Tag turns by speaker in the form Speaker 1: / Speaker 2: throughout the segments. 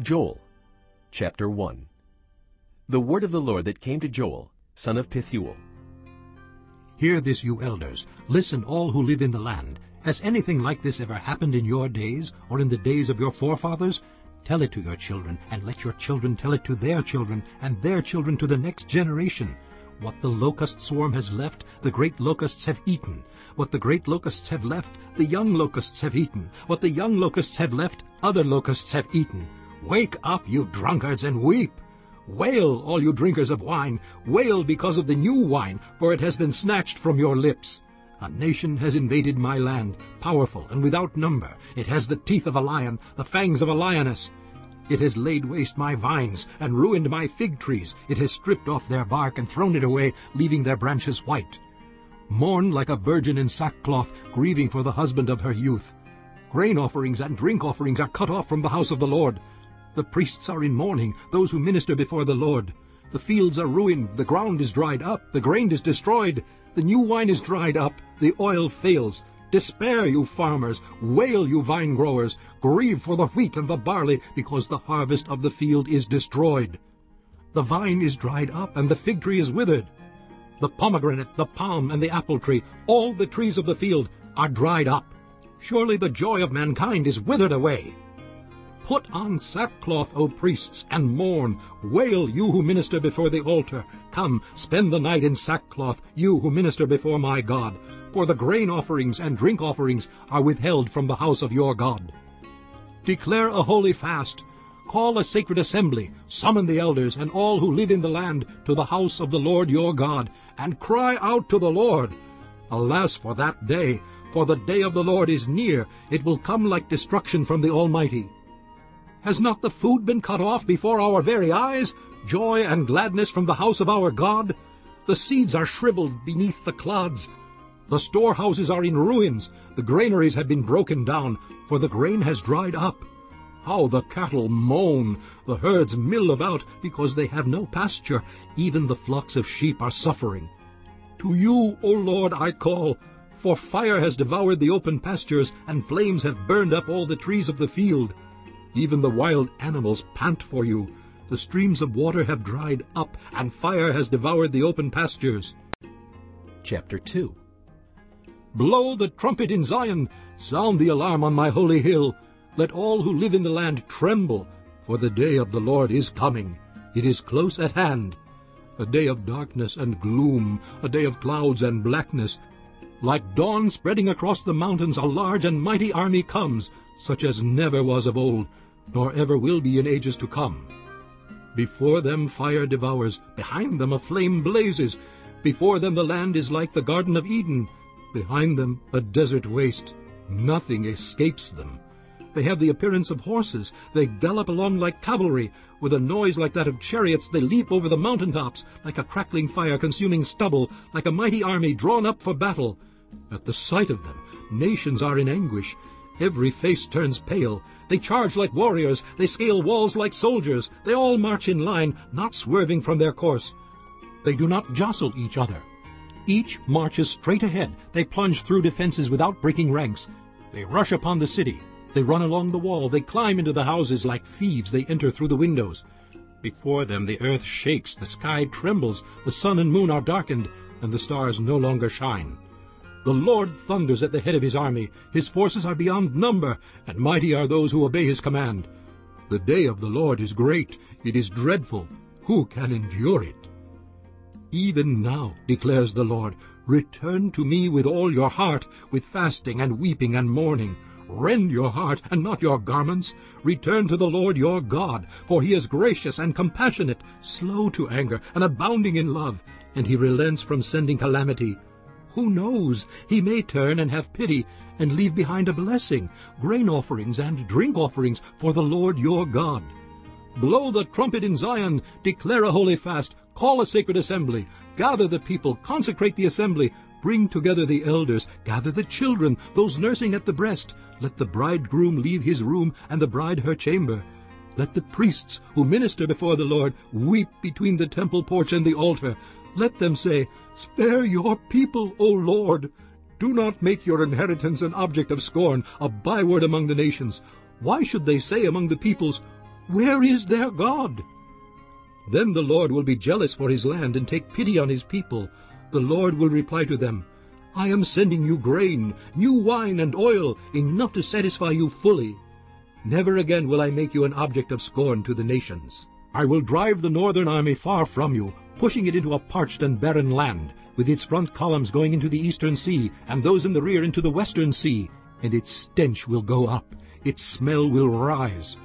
Speaker 1: Joel chapter 1 The word of the Lord that came to Joel, son of Pethuel.
Speaker 2: Hear this, you elders. Listen, all who live in the land. Has anything like this ever happened in your days, or in the days of your forefathers? Tell it to your children, and let your children tell it to their children, and their children to the next generation. What the locust swarm has left, the great locusts have eaten. What the great locusts have left, the young locusts have eaten. What the young locusts have left, other locusts have eaten. Wake up, you drunkards, and weep. Wail, all you drinkers of wine. Wail because of the new wine, for it has been snatched from your lips. A nation has invaded my land, powerful and without number. It has the teeth of a lion, the fangs of a lioness. It has laid waste my vines and ruined my fig trees. It has stripped off their bark and thrown it away, leaving their branches white. Mourn like a virgin in sackcloth, grieving for the husband of her youth. Grain offerings and drink offerings are cut off from the house of the Lord. The priests are in mourning, those who minister before the Lord. The fields are ruined, the ground is dried up, the grain is destroyed, the new wine is dried up, the oil fails. Despair, you farmers, wail, you vine growers, grieve for the wheat and the barley, because the harvest of the field is destroyed. The vine is dried up, and the fig tree is withered. The pomegranate, the palm, and the apple tree, all the trees of the field, are dried up. Surely the joy of mankind is withered away. Put on sackcloth, O priests, and mourn. Wail, you who minister before the altar. Come, spend the night in sackcloth, you who minister before my God. For the grain offerings and drink offerings are withheld from the house of your God. Declare a holy fast. Call a sacred assembly. Summon the elders and all who live in the land to the house of the Lord your God, and cry out to the Lord. Alas for that day! For the day of the Lord is near. It will come like destruction from the Almighty. Has not the food been cut off before our very eyes? Joy and gladness from the house of our God? The seeds are shriveled beneath the clods. The storehouses are in ruins. The granaries have been broken down, for the grain has dried up. How the cattle moan! The herds mill about because they have no pasture. Even the flocks of sheep are suffering. To you, O Lord, I call, for fire has devoured the open pastures, and flames have burned up all the trees of the field. Even the wild animals pant for you. The streams of water have dried up, and fire has devoured the open pastures.
Speaker 1: Chapter 2
Speaker 2: Blow the trumpet in Zion, sound the alarm on my holy hill. Let all who live in the land tremble, for the day of the Lord is coming. It is close at hand. A day of darkness and gloom, a day of clouds and blackness. Like dawn spreading across the mountains, a large and mighty army comes, such as never was of old, nor ever will be in ages to come. Before them fire devours, behind them a flame blazes. Before them the land is like the Garden of Eden, behind them a desert waste. Nothing escapes them. They have the appearance of horses. They gallop along like cavalry. With a noise like that of chariots, they leap over the mountain tops, like a crackling fire consuming stubble, like a mighty army drawn up for battle. At the sight of them, nations are in anguish. Every face turns pale. They charge like warriors. They scale walls like soldiers. They all march in line, not swerving from their course. They do not jostle each other. Each marches straight ahead. They plunge through defenses without breaking ranks. They rush upon the city. They run along the wall. They climb into the houses like thieves. They enter through the windows. Before them the earth shakes, the sky trembles, the sun and moon are darkened, and the stars no longer shine. The Lord thunders at the head of his army. His forces are beyond number, and mighty are those who obey his command. The day of the Lord is great. It is dreadful. Who can endure it? Even now, declares the Lord, return to me with all your heart, with fasting and weeping and mourning. Rend your heart and not your garments. Return to the Lord your God, for he is gracious and compassionate, slow to anger, and abounding in love, and he relents from sending calamity. Who knows? He may turn and have pity, and leave behind a blessing, grain offerings and drink offerings for the Lord your God. Blow the trumpet in Zion, declare a holy fast, call a sacred assembly, gather the people, consecrate the assembly, bring together the elders, gather the children, those nursing at the breast. Let the bridegroom leave his room, and the bride her chamber. Let the priests who minister before the Lord weep between the temple porch and the altar. Let them say, Spare your people, O Lord. Do not make your inheritance an object of scorn, a byword among the nations. Why should they say among the peoples, Where is their God? Then the Lord will be jealous for his land and take pity on his people. The Lord will reply to them, I am sending you grain, new wine and oil, enough to satisfy you fully. Never again will I make you an object of scorn to the nations. I will drive the northern army far from you, pushing it into a parched and barren land, with its front columns going into the eastern sea, and those in the rear into the western sea, and its stench will go up, its smell will rise.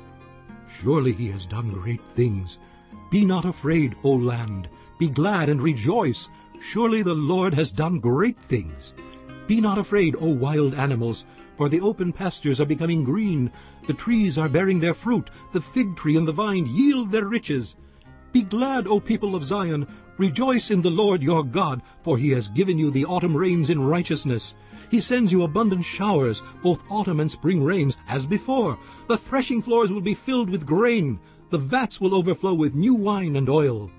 Speaker 2: Surely he has done great things. Be not afraid, O land. Be glad and rejoice. Surely the Lord has done great things. Be not afraid, O wild animals, for the open pastures are becoming green. The trees are bearing their fruit. The fig tree and the vine yield their riches. Be glad, O people of Zion. Rejoice in the Lord your God, for he has given you the autumn rains in righteousness. He sends you abundant showers, both autumn and spring rains, as before. The threshing floors will be filled with grain. The vats will overflow with new wine and oil.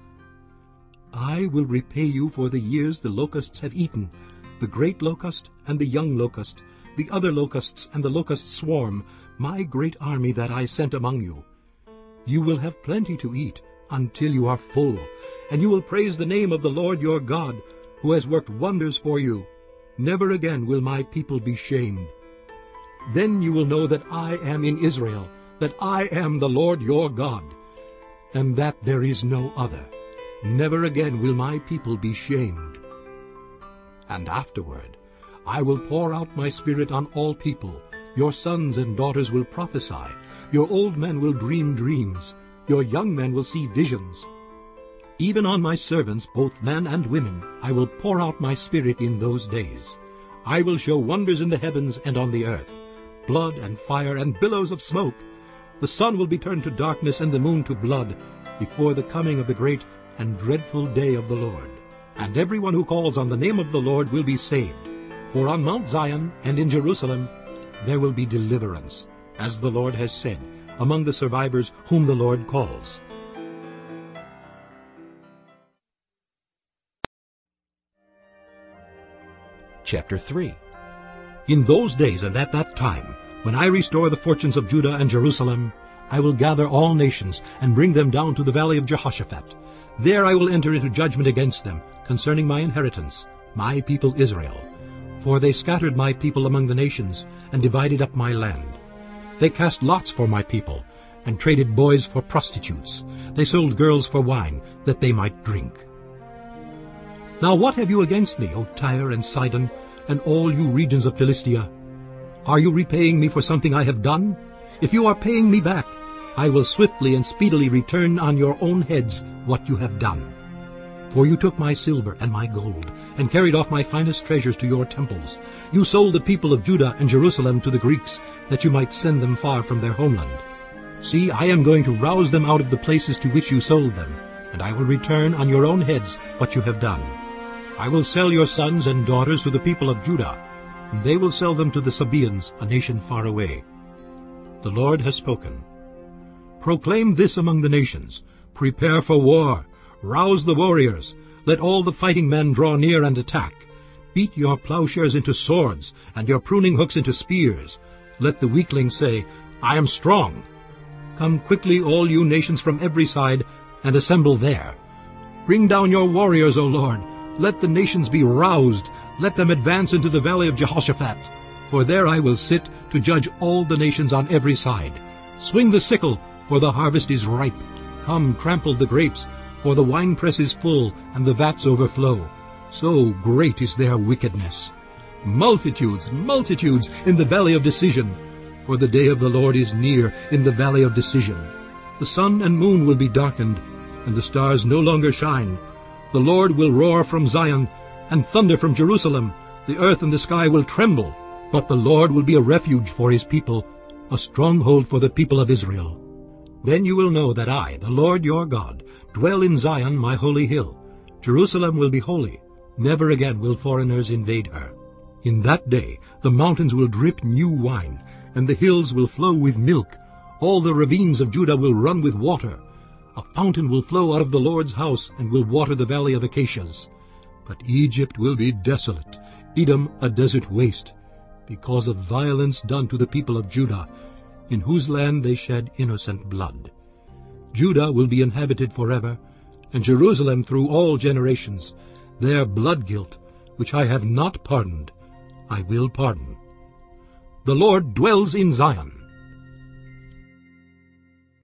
Speaker 2: I will repay you for the years the locusts have eaten, the great locust and the young locust, the other locusts and the locust swarm, my great army that I sent among you. You will have plenty to eat until you are full, and you will praise the name of the Lord your God, who has worked wonders for you. Never again will my people be shamed. Then you will know that I am in Israel, that I am the Lord your God, and that there is no other. Never again will my people be shamed. And afterward I will pour out my spirit on all people. Your sons and daughters will prophesy. Your old men will dream dreams. Your young men will see visions. Even on my servants, both men and women, I will pour out my spirit in those days. I will show wonders in the heavens and on the earth, blood and fire and billows of smoke. The sun will be turned to darkness and the moon to blood before the coming of the great and dreadful day of the Lord. And everyone who calls on the name of the Lord will be saved. For on Mount Zion and in Jerusalem there will be deliverance, as the Lord has said, among the survivors whom the Lord calls.
Speaker 1: Chapter 3
Speaker 2: In those days and at that time, when I restore the fortunes of Judah and Jerusalem, I will gather all nations and bring them down to the valley of Jehoshaphat. There I will enter into judgment against them concerning my inheritance, my people Israel. For they scattered my people among the nations and divided up my land. They cast lots for my people and traded boys for prostitutes. They sold girls for wine, that they might drink. Now what have you against me, O Tyre and Sidon, and all you regions of Philistia? Are you repaying me for something I have done? If you are paying me back, I will swiftly and speedily return on your own heads what you have done. For you took my silver and my gold, and carried off my finest treasures to your temples. You sold the people of Judah and Jerusalem to the Greeks, that you might send them far from their homeland. See, I am going to rouse them out of the places to which you sold them, and I will return on your own heads what you have done. I will sell your sons and daughters to the people of Judah, and they will sell them to the Sabaeans, a nation far away. The Lord has spoken. Proclaim this among the nations. Prepare for war. Rouse the warriors. Let all the fighting men draw near and attack. Beat your plowshares into swords, and your pruning hooks into spears. Let the weakling say, I am strong. Come quickly, all you nations from every side, and assemble there. Bring down your warriors, O Lord. Let the nations be roused. Let them advance into the valley of Jehoshaphat. For there I will sit to judge all the nations on every side. Swing the sickle, for the harvest is ripe. Come, trample the grapes, for the winepress is full, and the vats overflow. So great is their wickedness. Multitudes, multitudes in the valley of decision. For the day of the Lord is near in the valley of decision. The sun and moon will be darkened, and the stars no longer shine. The Lord will roar from Zion, and thunder from Jerusalem. The earth and the sky will tremble. But the Lord will be a refuge for his people, a stronghold for the people of Israel. Then you will know that I, the Lord your God, dwell in Zion, my holy hill. Jerusalem will be holy. Never again will foreigners invade her. In that day the mountains will drip new wine, and the hills will flow with milk. All the ravines of Judah will run with water. A fountain will flow out of the Lord's house and will water the valley of acacias. But Egypt will be desolate, Edom a desert waste, because of violence done to the people of Judah, in whose land they shed innocent blood. Judah will be inhabited forever, and Jerusalem through all generations. Their blood guilt, which I have not pardoned, I will pardon. The Lord dwells in Zion.